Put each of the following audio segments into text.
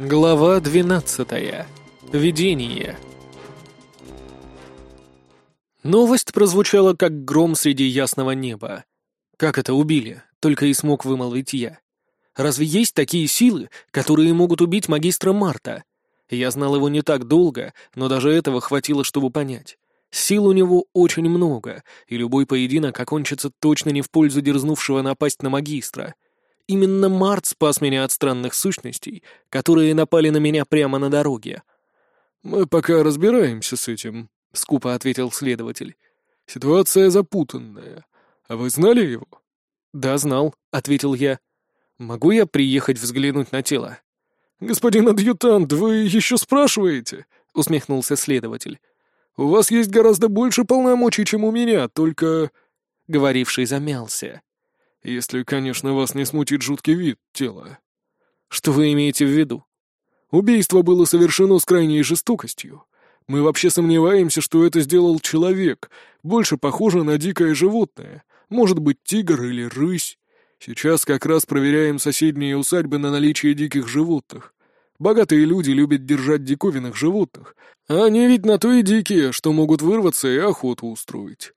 Глава 12. Видение. Новость прозвучала как гром среди ясного неба. Как это убили? Только и смог вымолвить я. Разве есть такие силы, которые могут убить магистра Марта? Я знал его не так долго, но даже этого хватило, чтобы понять. Сил у него очень много, и любой поединок окончится точно не в пользу дерзнувшего напасть на магистра — Именно Март спас меня от странных сущностей, которые напали на меня прямо на дороге. «Мы пока разбираемся с этим», — скупо ответил следователь. «Ситуация запутанная. А вы знали его?» «Да, знал», — ответил я. «Могу я приехать взглянуть на тело?» «Господин адъютант, вы еще спрашиваете?» — усмехнулся следователь. «У вас есть гораздо больше полномочий, чем у меня, только...» Говоривший замялся. Если, конечно, вас не смутит жуткий вид тела. Что вы имеете в виду? Убийство было совершено с крайней жестокостью. Мы вообще сомневаемся, что это сделал человек, больше похоже на дикое животное, может быть, тигр или рысь. Сейчас как раз проверяем соседние усадьбы на наличие диких животных. Богатые люди любят держать диковинных животных, а они ведь на то и дикие, что могут вырваться и охоту устроить.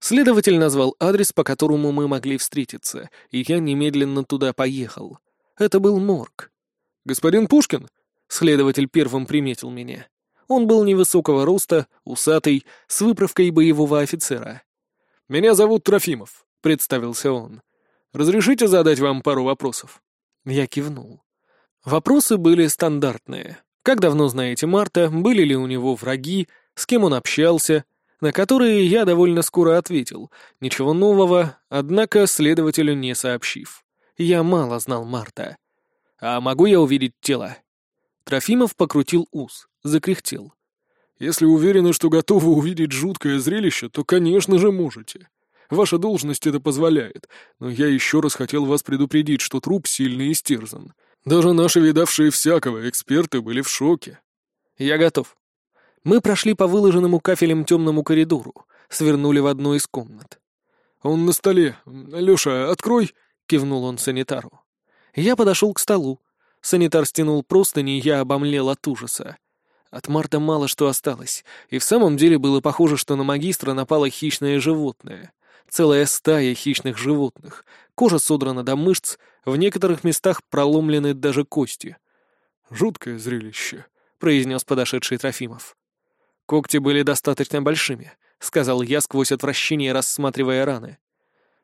Следователь назвал адрес, по которому мы могли встретиться, и я немедленно туда поехал. Это был морг. «Господин Пушкин?» Следователь первым приметил меня. Он был невысокого роста, усатый, с выправкой боевого офицера. «Меня зовут Трофимов», — представился он. «Разрешите задать вам пару вопросов?» Я кивнул. Вопросы были стандартные. Как давно знаете Марта, были ли у него враги, с кем он общался — на которые я довольно скоро ответил, ничего нового, однако следователю не сообщив. Я мало знал Марта. «А могу я увидеть тело?» Трофимов покрутил ус, закряхтел. «Если уверены, что готовы увидеть жуткое зрелище, то, конечно же, можете. Ваша должность это позволяет, но я еще раз хотел вас предупредить, что труп сильно истерзан. Даже наши видавшие всякого эксперты были в шоке». «Я готов», мы прошли по выложенному кафелем темному коридору, свернули в одну из комнат. «Он на столе. Лёша, открой!» — кивнул он санитару. Я подошел к столу. Санитар стянул простыни, и я обомлел от ужаса. От Марта мало что осталось, и в самом деле было похоже, что на магистра напало хищное животное. Целая стая хищных животных. Кожа содрана до мышц, в некоторых местах проломлены даже кости. «Жуткое зрелище», — произнес подошедший Трофимов. Когти были достаточно большими, сказал я сквозь отвращение, рассматривая раны.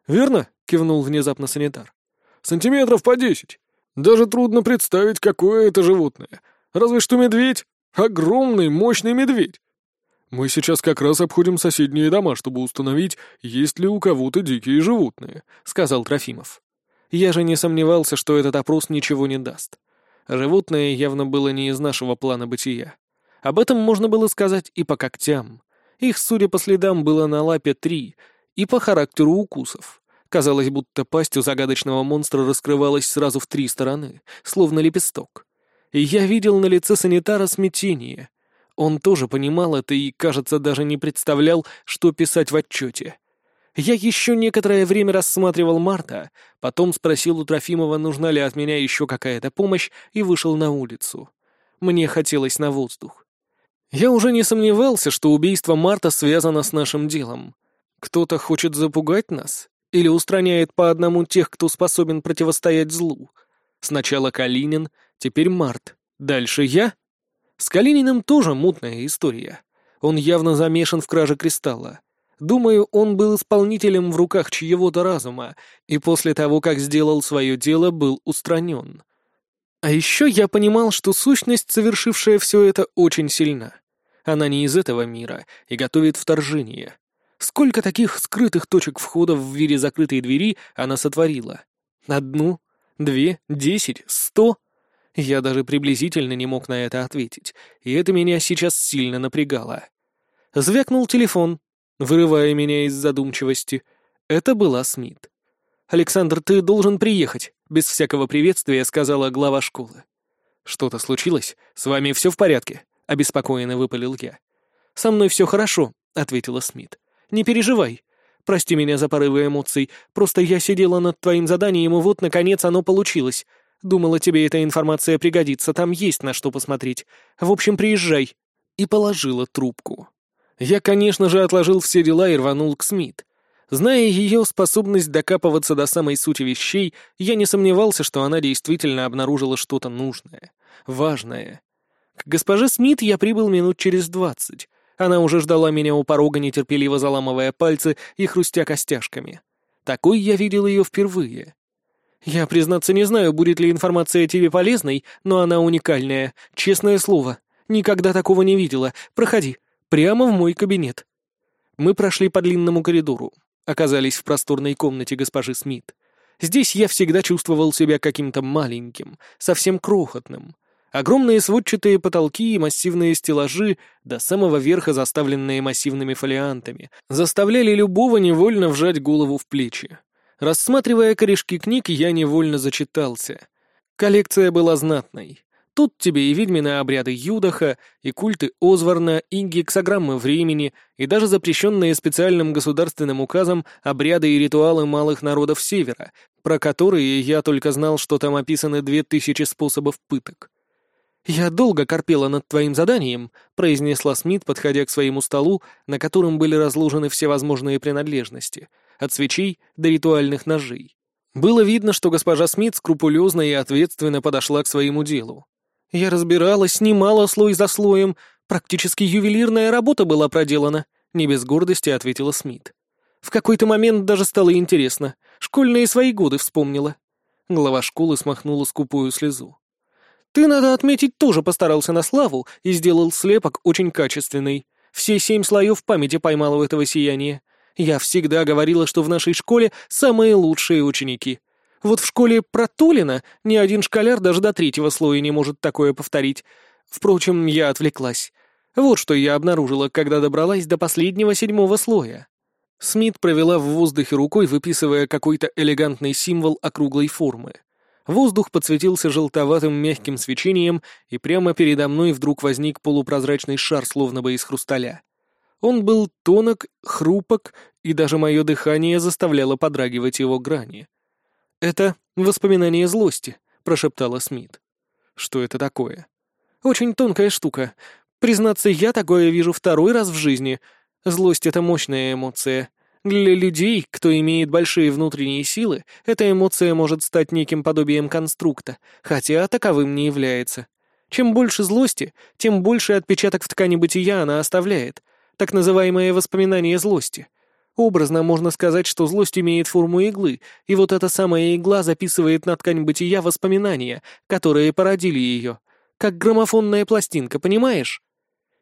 «Верно?» — кивнул внезапно санитар. «Сантиметров по десять. Даже трудно представить, какое это животное. Разве что медведь. Огромный, мощный медведь. Мы сейчас как раз обходим соседние дома, чтобы установить, есть ли у кого-то дикие животные», — сказал Трофимов. Я же не сомневался, что этот опрос ничего не даст. Животное явно было не из нашего плана бытия. Об этом можно было сказать и по когтям. Их, судя по следам, было на лапе три, и по характеру укусов. Казалось, будто пасть у загадочного монстра раскрывалась сразу в три стороны, словно лепесток. И я видел на лице санитара смятение. Он тоже понимал это и, кажется, даже не представлял, что писать в отчете. Я еще некоторое время рассматривал Марта, потом спросил у Трофимова, нужна ли от меня еще какая-то помощь, и вышел на улицу. Мне хотелось на воздух. Я уже не сомневался, что убийство Марта связано с нашим делом. Кто-то хочет запугать нас? Или устраняет по одному тех, кто способен противостоять злу? Сначала Калинин, теперь Март. Дальше я? С Калининым тоже мутная история. Он явно замешан в краже кристалла. Думаю, он был исполнителем в руках чьего-то разума, и после того, как сделал свое дело, был устранен. А еще я понимал, что сущность, совершившая все это, очень сильна. Она не из этого мира и готовит вторжение. Сколько таких скрытых точек входа в виде закрытой двери она сотворила? Одну? Две? Десять? Сто? Я даже приблизительно не мог на это ответить, и это меня сейчас сильно напрягало. Звякнул телефон, вырывая меня из задумчивости. Это была Смит. «Александр, ты должен приехать», — без всякого приветствия сказала глава школы. «Что-то случилось? С вами все в порядке?» — обеспокоенно выпалил я. «Со мной все хорошо», — ответила Смит. «Не переживай. Прости меня за порывы эмоций. Просто я сидела над твоим заданием, и вот, наконец, оно получилось. Думала, тебе эта информация пригодится, там есть на что посмотреть. В общем, приезжай». И положила трубку. Я, конечно же, отложил все дела и рванул к Смит. Зная ее способность докапываться до самой сути вещей, я не сомневался, что она действительно обнаружила что-то нужное, важное. К госпоже Смит я прибыл минут через двадцать. Она уже ждала меня у порога, нетерпеливо заламывая пальцы и хрустя костяшками. Такой я видел ее впервые. Я, признаться, не знаю, будет ли информация тебе полезной, но она уникальная, честное слово. Никогда такого не видела. Проходи. Прямо в мой кабинет. Мы прошли по длинному коридору. Оказались в просторной комнате госпожи Смит. Здесь я всегда чувствовал себя каким-то маленьким, совсем крохотным. Огромные сводчатые потолки и массивные стеллажи, до самого верха заставленные массивными фолиантами, заставляли любого невольно вжать голову в плечи. Рассматривая корешки книг, я невольно зачитался. Коллекция была знатной. Тут тебе и ведьмины обряды Юдаха, и культы Озварна, и гексограммы времени, и даже запрещенные специальным государственным указом обряды и ритуалы малых народов Севера, про которые я только знал, что там описаны две тысячи способов пыток. «Я долго корпела над твоим заданием», — произнесла Смит, подходя к своему столу, на котором были разложены всевозможные принадлежности, от свечей до ритуальных ножей. Было видно, что госпожа Смит скрупулезно и ответственно подошла к своему делу. Я разбиралась, снимала слой за слоем. Практически ювелирная работа была проделана, не без гордости ответила Смит. В какой-то момент даже стало интересно. Школьные свои годы вспомнила. Глава школы смахнула скупую слезу. «Ты, надо отметить, тоже постарался на славу и сделал слепок очень качественный. Все семь слоев памяти поймал у этого сияния. Я всегда говорила, что в нашей школе самые лучшие ученики. Вот в школе Протулина ни один школяр даже до третьего слоя не может такое повторить. Впрочем, я отвлеклась. Вот что я обнаружила, когда добралась до последнего седьмого слоя. Смит провела в воздухе рукой, выписывая какой-то элегантный символ округлой формы. Воздух подсветился желтоватым мягким свечением, и прямо передо мной вдруг возник полупрозрачный шар, словно бы из хрусталя. Он был тонок, хрупок, и даже мое дыхание заставляло подрагивать его грани. «Это воспоминание злости», — прошептала Смит. «Что это такое?» «Очень тонкая штука. Признаться, я такое вижу второй раз в жизни. Злость — это мощная эмоция. Для людей, кто имеет большие внутренние силы, эта эмоция может стать неким подобием конструкта, хотя таковым не является. Чем больше злости, тем больше отпечаток в ткани бытия она оставляет. Так называемое воспоминание злости. Образно можно сказать, что злость имеет форму иглы, и вот эта самая игла записывает на ткань бытия воспоминания, которые породили ее. Как граммофонная пластинка, понимаешь?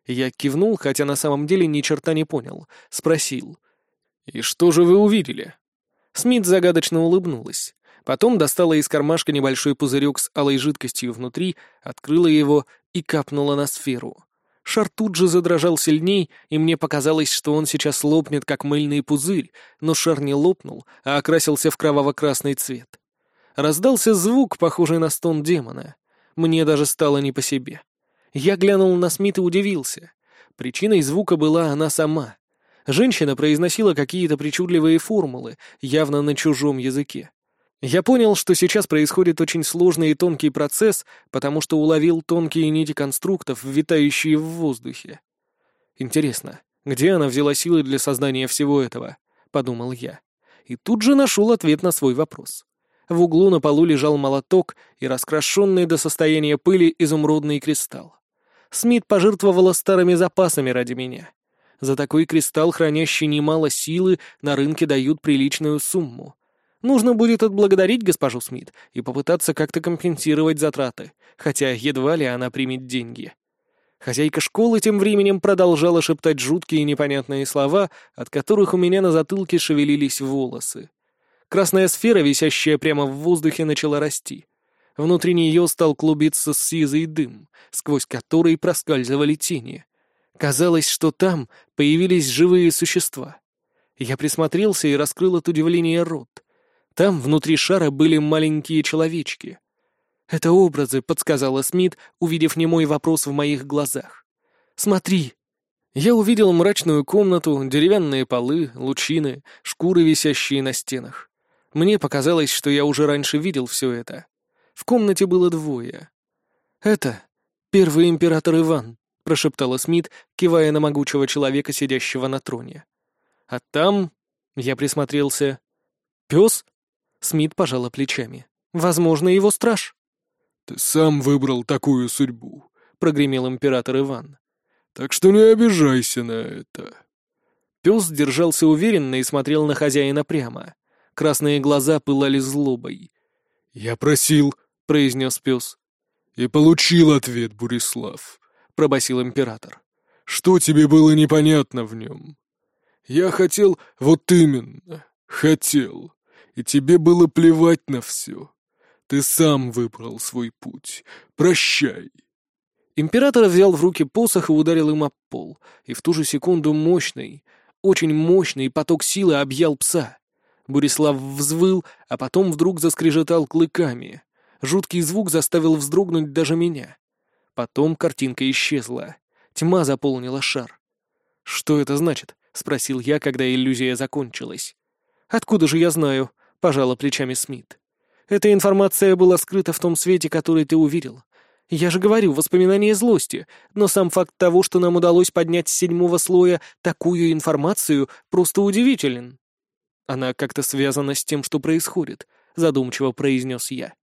Я кивнул, хотя на самом деле ни черта не понял. Спросил. «И что же вы увидели?» Смит загадочно улыбнулась. Потом достала из кармашка небольшой пузырек с алой жидкостью внутри, открыла его и капнула на сферу. Шар тут же задрожал сильней, и мне показалось, что он сейчас лопнет, как мыльный пузырь, но шар не лопнул, а окрасился в кроваво-красный цвет. Раздался звук, похожий на стон демона. Мне даже стало не по себе. Я глянул на Смит и удивился. Причиной звука была она сама. Женщина произносила какие-то причудливые формулы, явно на чужом языке. Я понял, что сейчас происходит очень сложный и тонкий процесс, потому что уловил тонкие нити конструктов, витающие в воздухе. Интересно, где она взяла силы для создания всего этого? Подумал я. И тут же нашел ответ на свой вопрос. В углу на полу лежал молоток и раскрашенный до состояния пыли изумрудный кристалл. Смит пожертвовала старыми запасами ради меня. За такой кристалл, хранящий немало силы, на рынке дают приличную сумму. Нужно будет отблагодарить госпожу Смит и попытаться как-то компенсировать затраты, хотя едва ли она примет деньги. Хозяйка школы тем временем продолжала шептать жуткие непонятные слова, от которых у меня на затылке шевелились волосы. Красная сфера, висящая прямо в воздухе, начала расти. Внутри нее стал клубиться сизый дым, сквозь который проскальзывали тени. Казалось, что там появились живые существа. Я присмотрелся и раскрыл от удивления рот. Там внутри шара были маленькие человечки. «Это образы», — подсказала Смит, увидев немой вопрос в моих глазах. «Смотри». Я увидел мрачную комнату, деревянные полы, лучины, шкуры, висящие на стенах. Мне показалось, что я уже раньше видел все это. В комнате было двое. «Это первый император Иван», — прошептала Смит, кивая на могучего человека, сидящего на троне. «А там...» — я присмотрелся. «Пес?» — Смит пожала плечами. «Возможно, его страж». «Ты сам выбрал такую судьбу», — прогремел император Иван. «Так что не обижайся на это». Пес держался уверенно и смотрел на хозяина прямо. Красные глаза пылали злобой. «Я просил», — произнес пес. «И получил ответ, Бурислав», — пробасил император. «Что тебе было непонятно в нем?» «Я хотел, вот именно, хотел, и тебе было плевать на все. Ты сам выбрал свой путь. Прощай». Император взял в руки посох и ударил им об пол, и в ту же секунду мощный, очень мощный поток силы объял пса. Бурислав взвыл, а потом вдруг заскрежетал клыками. Жуткий звук заставил вздрогнуть даже меня. Потом картинка исчезла. Тьма заполнила шар. «Что это значит?» — спросил я, когда иллюзия закончилась. «Откуда же я знаю?» — пожала плечами Смит. «Эта информация была скрыта в том свете, который ты увидел. Я же говорю, воспоминания злости, но сам факт того, что нам удалось поднять с седьмого слоя такую информацию, просто удивителен. Она как-то связана с тем, что происходит, задумчиво произнес я.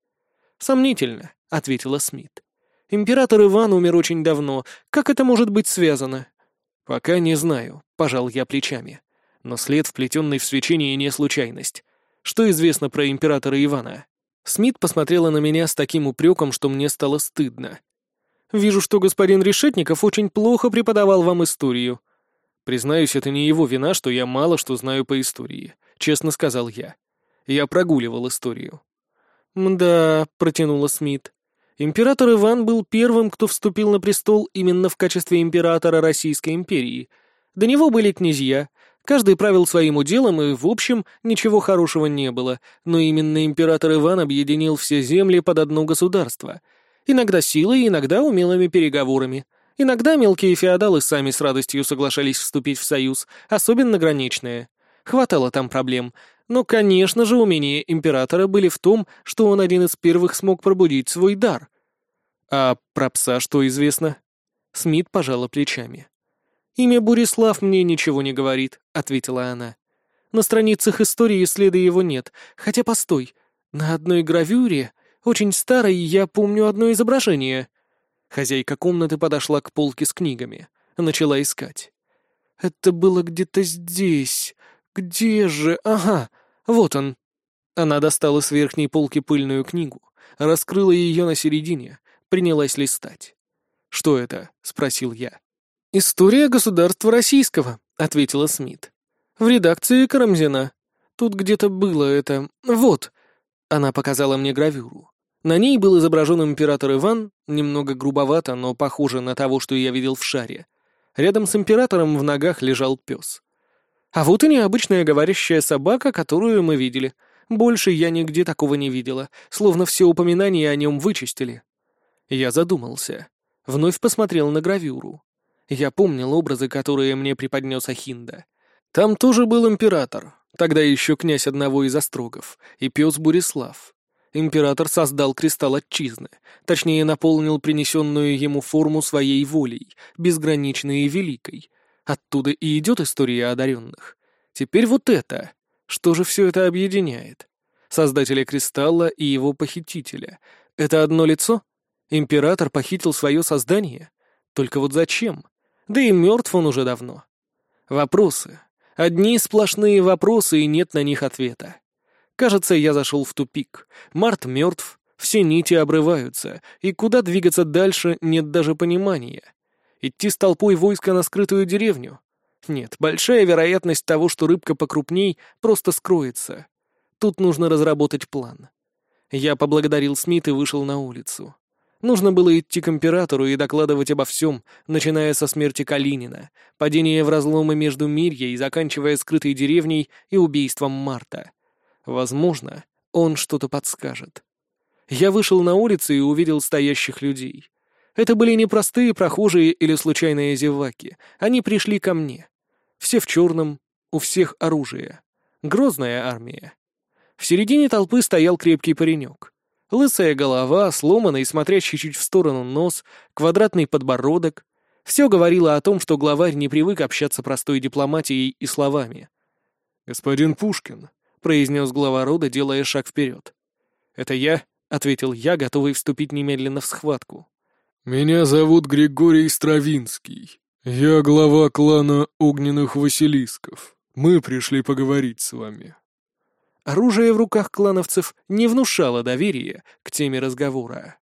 Сомнительно, ответила Смит. Император Иван умер очень давно. Как это может быть связано? Пока не знаю, пожал я плечами. Но след, вплетенный в свечение, не случайность. Что известно про императора Ивана? Смит посмотрела на меня с таким упреком, что мне стало стыдно. «Вижу, что господин Решетников очень плохо преподавал вам историю». «Признаюсь, это не его вина, что я мало что знаю по истории», — честно сказал я. Я прогуливал историю. «Да», — протянула Смит. «Император Иван был первым, кто вступил на престол именно в качестве императора Российской империи. До него были князья, Каждый правил своим уделом, и, в общем, ничего хорошего не было, но именно император Иван объединил все земли под одно государство. Иногда силой, иногда умелыми переговорами. Иногда мелкие феодалы сами с радостью соглашались вступить в союз, особенно граничные. Хватало там проблем. Но, конечно же, умения императора были в том, что он один из первых смог пробудить свой дар. А про пса что известно? Смит пожала плечами. «Имя Бурислав мне ничего не говорит», — ответила она. «На страницах истории следа его нет. Хотя, постой, на одной гравюре, очень старой, я помню одно изображение». Хозяйка комнаты подошла к полке с книгами. Начала искать. «Это было где-то здесь. Где же? Ага, вот он». Она достала с верхней полки пыльную книгу, раскрыла ее на середине, принялась листать. «Что это?» — спросил я. «История государства российского», — ответила Смит. «В редакции Карамзина. Тут где-то было это... Вот». Она показала мне гравюру. На ней был изображен император Иван, немного грубовато, но похоже на того, что я видел в шаре. Рядом с императором в ногах лежал пес. А вот и необычная говорящая собака, которую мы видели. Больше я нигде такого не видела, словно все упоминания о нем вычистили. Я задумался. Вновь посмотрел на гравюру. Я помнил образы, которые мне преподнес Ахинда. Там тоже был император, тогда еще князь одного из острогов, и пес Бурислав. Император создал кристалл отчизны, точнее наполнил принесенную ему форму своей волей, безграничной и великой. Оттуда и идет история одаренных. Теперь вот это. Что же все это объединяет? Создателя кристалла и его похитителя. Это одно лицо? Император похитил свое создание? Только вот зачем? Да и мертв он уже давно. Вопросы. Одни сплошные вопросы, и нет на них ответа. Кажется, я зашел в тупик. Март мертв, все нити обрываются, и куда двигаться дальше нет даже понимания. Идти с толпой войска на скрытую деревню? Нет, большая вероятность того, что рыбка покрупней, просто скроется. Тут нужно разработать план. Я поблагодарил Смит и вышел на улицу. Нужно было идти к императору и докладывать обо всем, начиная со смерти Калинина, падения в разломы между Мирья и заканчивая скрытой деревней и убийством Марта. Возможно, он что-то подскажет. Я вышел на улицу и увидел стоящих людей. Это были не простые прохожие или случайные зеваки. Они пришли ко мне. Все в черном, у всех оружие. Грозная армия. В середине толпы стоял крепкий паренек. Лысая голова, сломанный, смотрящий чуть в сторону нос, квадратный подбородок. Все говорило о том, что главарь не привык общаться простой дипломатией и словами. «Господин Пушкин», — произнес глава рода, делая шаг вперед. «Это я», — ответил я, готовый вступить немедленно в схватку. «Меня зовут Григорий Стравинский. Я глава клана Огненных Василисков. Мы пришли поговорить с вами». Оружие в руках клановцев не внушало доверия к теме разговора.